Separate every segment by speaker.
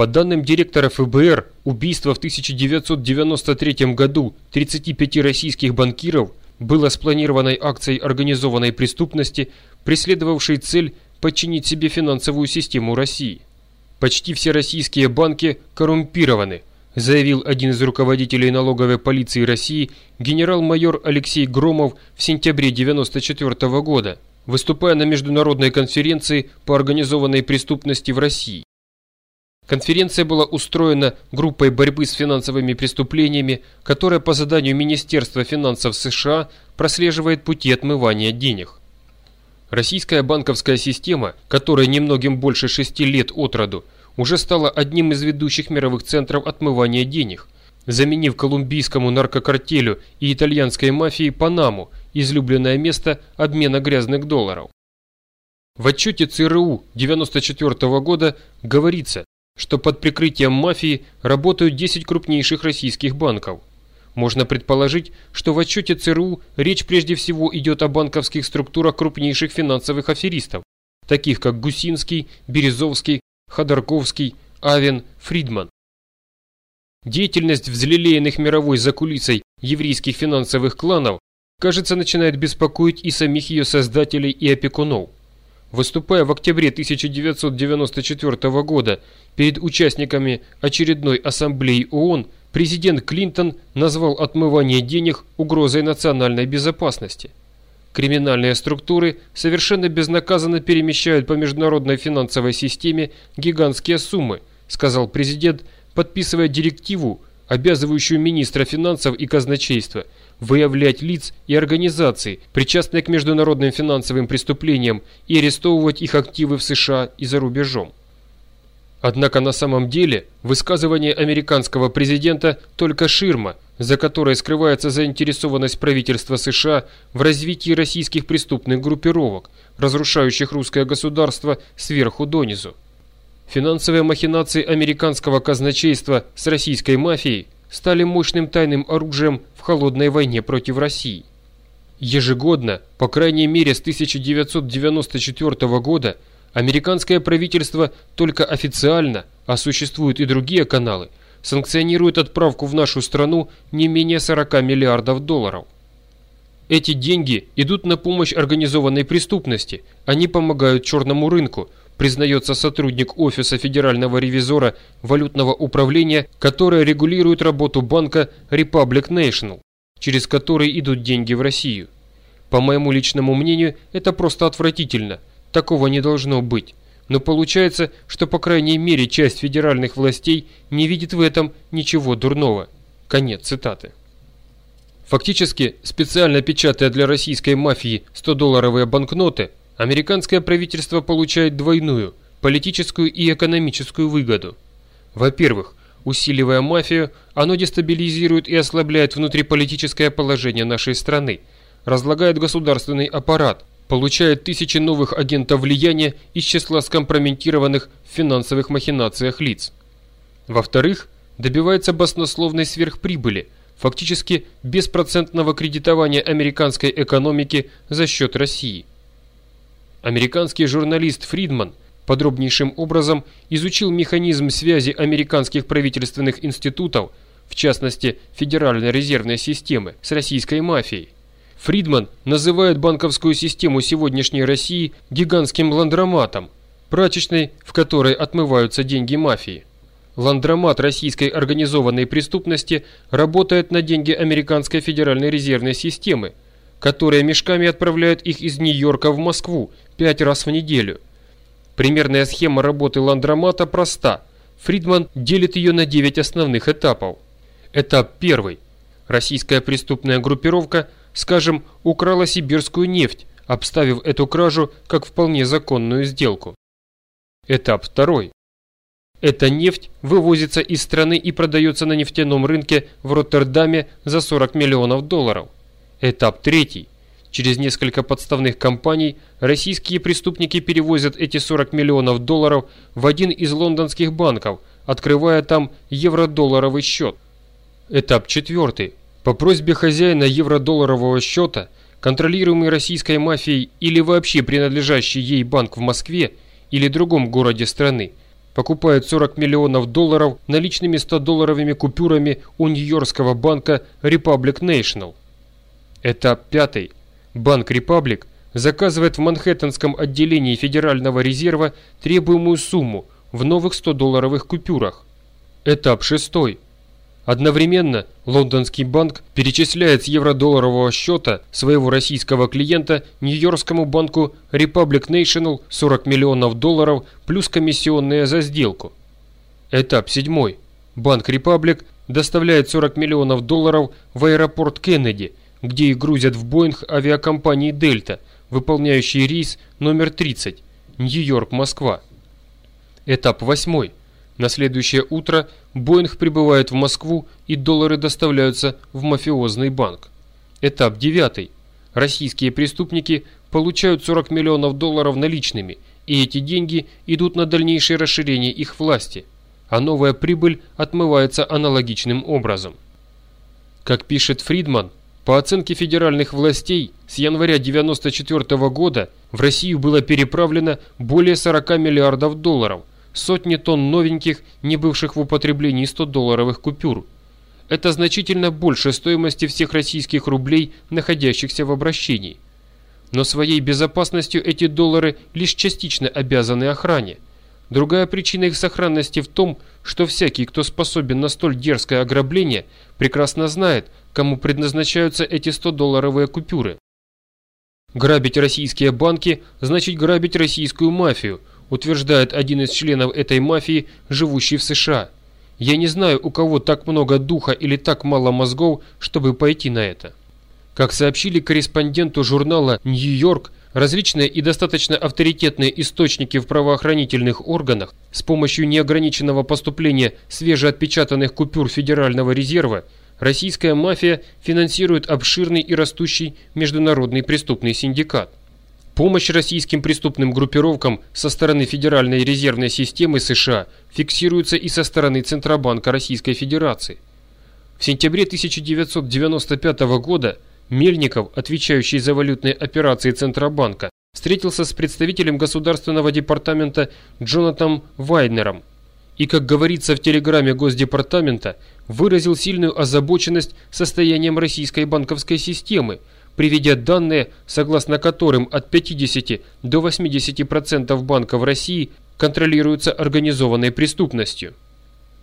Speaker 1: По данным директора ФБР, убийство в 1993 году 35 российских банкиров было спланированной акцией организованной преступности, преследовавшей цель подчинить себе финансовую систему России. Почти все российские банки коррумпированы, заявил один из руководителей налоговой полиции России генерал-майор Алексей Громов в сентябре 1994 года, выступая на международной конференции по организованной преступности в России. Конференция была устроена группой борьбы с финансовыми преступлениями, которая по заданию Министерства финансов США прослеживает пути отмывания денег. Российская банковская система, которая немногим больше шести лет от роду, уже стала одним из ведущих мировых центров отмывания денег, заменив колумбийскому наркокартелю и итальянской мафии Панаму, излюбленное место обмена грязных долларов. В отчете ЦРУ 1994 года говорится, что под прикрытием мафии работают 10 крупнейших российских банков. Можно предположить, что в отчете ЦРУ речь прежде всего идет о банковских структурах крупнейших финансовых аферистов, таких как Гусинский, Березовский, Ходорковский, Авен, Фридман. Деятельность взлелеянных мировой закулисой еврейских финансовых кланов, кажется, начинает беспокоить и самих ее создателей и опекунов. Выступая в октябре 1994 года перед участниками очередной ассамблеи ООН, президент Клинтон назвал отмывание денег угрозой национальной безопасности. Криминальные структуры совершенно безнаказанно перемещают по международной финансовой системе гигантские суммы, сказал президент, подписывая директиву, обязывающую министра финансов и казначейства – выявлять лиц и организации, причастные к международным финансовым преступлениям и арестовывать их активы в США и за рубежом. Однако на самом деле высказывание американского президента только ширма, за которой скрывается заинтересованность правительства США в развитии российских преступных группировок, разрушающих русское государство сверху донизу. Финансовые махинации американского казначейства с российской мафией – стали мощным тайным оружием в холодной войне против России. Ежегодно, по крайней мере с 1994 года, американское правительство только официально, а существуют и другие каналы, санкционирует отправку в нашу страну не менее 40 миллиардов долларов. Эти деньги идут на помощь организованной преступности, они помогают черному рынку – признается сотрудник Офиса Федерального ревизора валютного управления, которое регулирует работу банка Republic National, через который идут деньги в Россию. По моему личному мнению, это просто отвратительно. Такого не должно быть. Но получается, что по крайней мере часть федеральных властей не видит в этом ничего дурного. Конец цитаты. Фактически, специально печатая для российской мафии 100-долларовые банкноты, американское правительство получает двойную – политическую и экономическую выгоду. Во-первых, усиливая мафию, оно дестабилизирует и ослабляет внутриполитическое положение нашей страны, разлагает государственный аппарат, получает тысячи новых агентов влияния из числа скомпрометированных в финансовых махинациях лиц. Во-вторых, добивается баснословной сверхприбыли, фактически беспроцентного кредитования американской экономики за счет России. Американский журналист Фридман подробнейшим образом изучил механизм связи американских правительственных институтов, в частности Федеральной резервной системы, с российской мафией. Фридман называет банковскую систему сегодняшней России гигантским ландроматом, прачечной, в которой отмываются деньги мафии. Ландромат российской организованной преступности работает на деньги американской Федеральной резервной системы, которые мешками отправляют их из Нью-Йорка в Москву пять раз в неделю. Примерная схема работы ландромата проста. Фридман делит ее на 9 основных этапов. Этап первый. Российская преступная группировка, скажем, украла сибирскую нефть, обставив эту кражу как вполне законную сделку. Этап второй. Эта нефть вывозится из страны и продается на нефтяном рынке в Роттердаме за 40 миллионов долларов. Этап третий. Через несколько подставных компаний российские преступники перевозят эти 40 миллионов долларов в один из лондонских банков, открывая там евро-долларовый счет. Этап четвертый. По просьбе хозяина евро-долларового счета, контролируемый российской мафией или вообще принадлежащий ей банк в Москве или другом городе страны, покупает 40 миллионов долларов наличными 100-долларовыми купюрами у нью-йоркского банка Republic National. Этап пятый. Банк Republic заказывает в Манхэттенском отделении Федерального резерва требуемую сумму в новых 100-долларовых купюрах. Этап шестой. Одновременно лондонский банк перечисляет с евро-долларового счета своего российского клиента Нью-Йоркскому банку Republic National 40 миллионов долларов плюс комиссионные за сделку. Этап седьмой. Банк Republic доставляет 40 миллионов долларов в аэропорт Кеннеди, где их грузят в Боинг авиакомпании «Дельта», выполняющий рейс номер 30, Нью-Йорк-Москва. Этап восьмой. На следующее утро Боинг прибывает в Москву и доллары доставляются в мафиозный банк. Этап 9. Российские преступники получают 40 миллионов долларов наличными, и эти деньги идут на дальнейшее расширение их власти, а новая прибыль отмывается аналогичным образом. Как пишет Фридман, по оценке федеральных властей, с января 1994 года в Россию было переправлено более 40 миллиардов долларов, сотни тонн новеньких, не бывших в употреблении 100-долларовых купюр. Это значительно больше стоимости всех российских рублей, находящихся в обращении. Но своей безопасностью эти доллары лишь частично обязаны охране. Другая причина их сохранности в том, что всякий, кто способен на столь дерзкое ограбление, прекрасно знает, кому предназначаются эти 100-долларовые купюры. Грабить российские банки значит грабить российскую мафию, утверждает один из членов этой мафии, живущий в США. Я не знаю, у кого так много духа или так мало мозгов, чтобы пойти на это. Как сообщили корреспонденту журнала «Нью-Йорк», различные и достаточно авторитетные источники в правоохранительных органах с помощью неограниченного поступления свежеотпечатанных купюр Федерального резерва российская мафия финансирует обширный и растущий международный преступный синдикат. Помощь российским преступным группировкам со стороны Федеральной резервной системы США фиксируется и со стороны Центробанка Российской Федерации. В сентябре 1995 года Мельников, отвечающий за валютные операции Центробанка, встретился с представителем Государственного департамента Джонатаном Вайнером и, как говорится в телеграмме Госдепартамента, выразил сильную озабоченность состоянием российской банковской системы, приведя данные, согласно которым от 50 до 80% банков России контролируются организованной преступностью.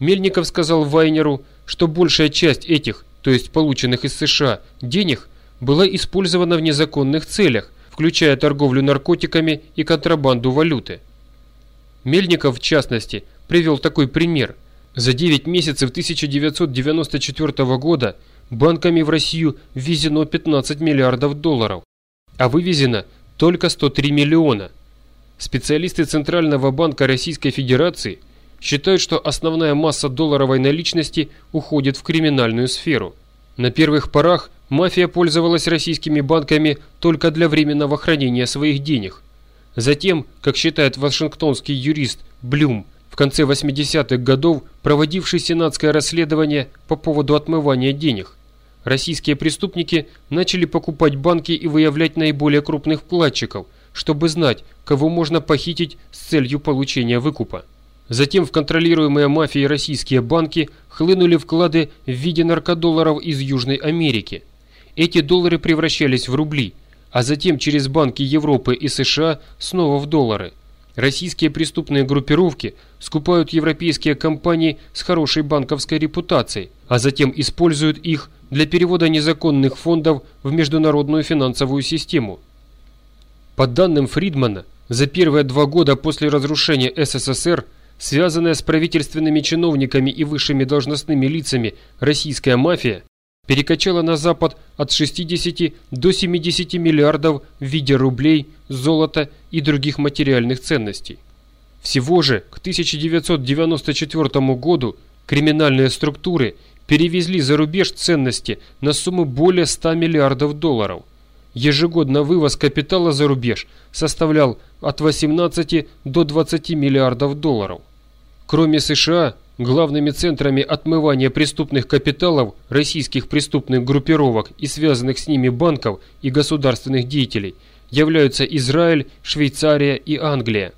Speaker 1: Мельников сказал Вайнеру, что большая часть этих, то есть полученных из США, денег была использована в незаконных целях, включая торговлю наркотиками и контрабанду валюты. Мельников, в частности, привел такой пример. За 9 месяцев 1994 года банками в Россию ввезено 15 миллиардов долларов, а вывезено только 103 миллиона. Специалисты Центрального банка Российской Федерации считают, что основная масса долларовой наличности уходит в криминальную сферу. На первых порах мафия пользовалась российскими банками только для временного хранения своих денег. Затем, как считает вашингтонский юрист Блюм, в конце 80-х годов проводивший сенатское расследование по поводу отмывания денег, российские преступники начали покупать банки и выявлять наиболее крупных вкладчиков, чтобы знать, кого можно похитить с целью получения выкупа. Затем в контролируемые мафией российские банки хлынули вклады в виде наркодолларов из Южной Америки. Эти доллары превращались в рубли, а затем через банки Европы и США снова в доллары. Российские преступные группировки скупают европейские компании с хорошей банковской репутацией, а затем используют их для перевода незаконных фондов в международную финансовую систему. По данным Фридмана, за первые два года после разрушения СССР, связанная с правительственными чиновниками и высшими должностными лицами российская мафия перекачала на Запад от 60 до 70 миллиардов в виде рублей, золота и других материальных ценностей. Всего же к 1994 году криминальные структуры – перевезли за рубеж ценности на сумму более 100 миллиардов долларов. Ежегодно вывоз капитала за рубеж составлял от 18 до 20 миллиардов долларов. Кроме США, главными центрами отмывания преступных капиталов российских преступных группировок и связанных с ними банков и государственных деятелей являются Израиль, Швейцария и Англия.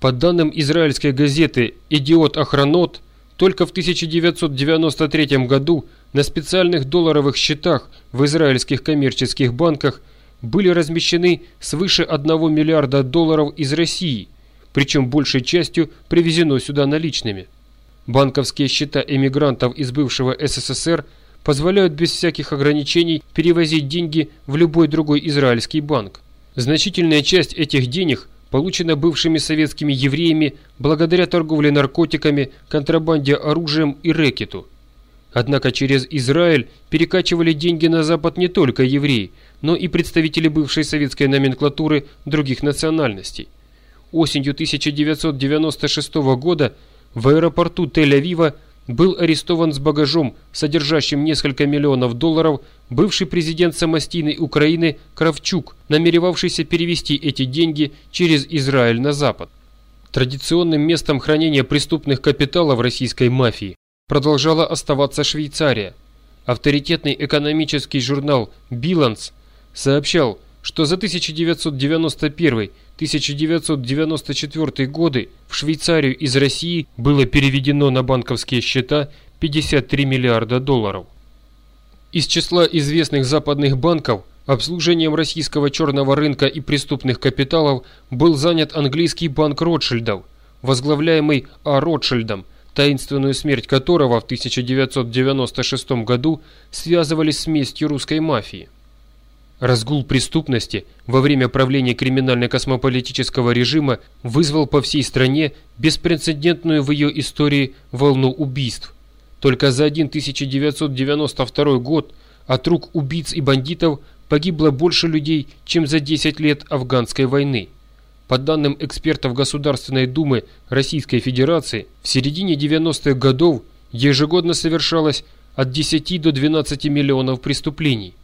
Speaker 1: По данным израильской газеты «Идиот Охранот», только в 1993 году на специальных долларовых счетах в израильских коммерческих банках были размещены свыше 1 миллиарда долларов из России, причем большей частью привезено сюда наличными. Банковские счета эмигрантов из бывшего СССР позволяют без всяких ограничений перевозить деньги в любой другой израильский банк. Значительная часть этих денег получена бывшими советскими евреями благодаря торговле наркотиками, контрабанде оружием и рэкету. Однако через Израиль перекачивали деньги на Запад не только евреи, но и представители бывшей советской номенклатуры других национальностей. Осенью 1996 года в аэропорту Тель-Авива был арестован с багажом, содержащим несколько миллионов долларов, бывший президент самостийной Украины Кравчук, намеревавшийся перевести эти деньги через Израиль на Запад. Традиционным местом хранения преступных капиталов российской мафии продолжала оставаться Швейцария. Авторитетный экономический журнал «Биланс» сообщал, что за 1991-1994 годы в Швейцарию из России было переведено на банковские счета 53 миллиарда долларов. Из числа известных западных банков обслуживанием российского черного рынка и преступных капиталов был занят английский банк Ротшильдов, возглавляемый А. Ротшильдом, таинственную смерть которого в 1996 году связывали с местью русской мафии. Разгул преступности во время правления криминально-космополитического режима вызвал по всей стране беспрецедентную в ее истории волну убийств. Только за 1992 год от рук убийц и бандитов погибло больше людей, чем за 10 лет афганской войны. По данным экспертов Государственной Думы Российской Федерации, в середине 90-х годов ежегодно совершалось от 10 до 12 миллионов преступлений.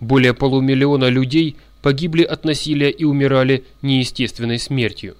Speaker 1: Более полумиллиона людей погибли от насилия и умирали неестественной смертью.